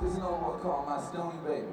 This is an old one called My Stony Baby.